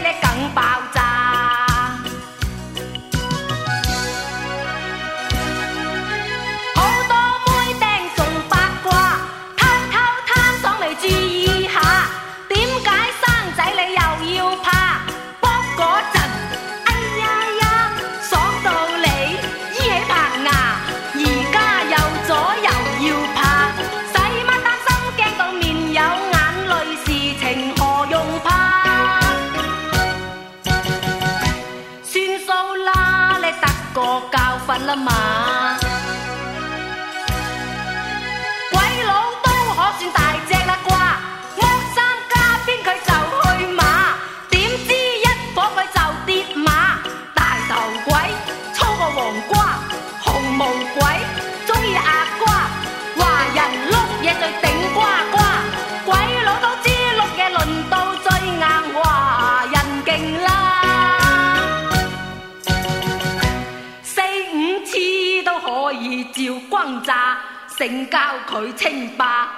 你更爆炸！个教训啦嘛。照轟炸，成交佢清霸。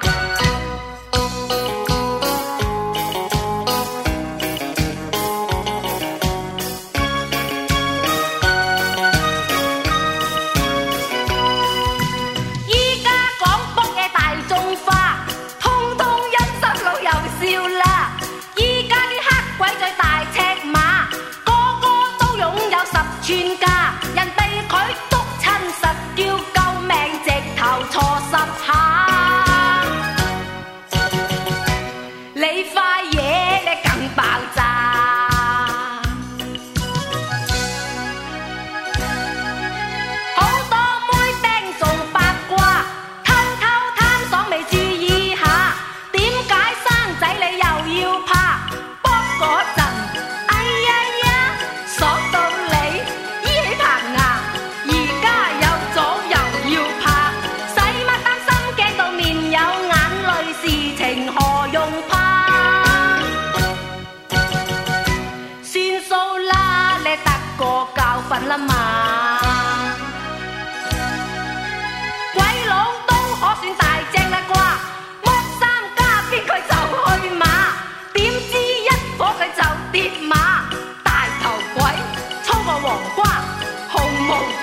依家講福嘅大眾化，通通陰心路又笑啦。依家啲黑鬼最大尺馬，個個都擁有十串價，人哋佢。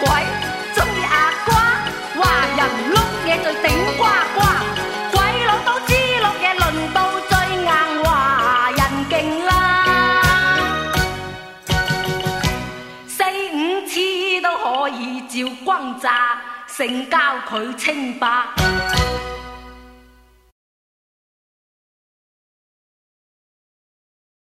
鬼中意阿瓜，话人碌嘢最顶呱呱，鬼佬都知碌嘢轮到最硬，话人劲啦，四五次都可以照轰炸，成交佢清白。